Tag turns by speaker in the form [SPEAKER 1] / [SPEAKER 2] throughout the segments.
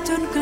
[SPEAKER 1] m'étonne que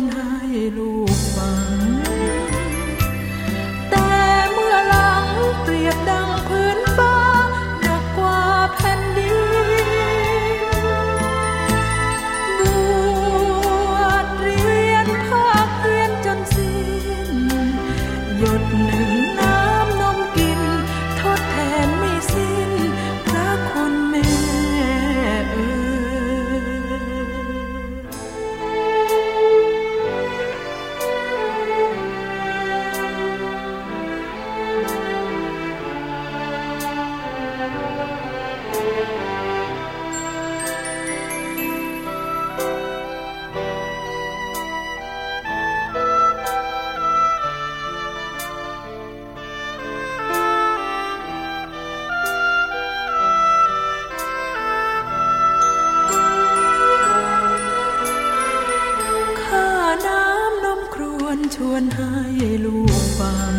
[SPEAKER 1] นให้ลูกฟัง แต่เมื่อหลังเปรียบดังพื้นฟ้าหนักกว่าแผ่นดินบวชเรียนภาคเรียนจนสิ้นหยดหนึ่ง ชวนให้ลูกฟัง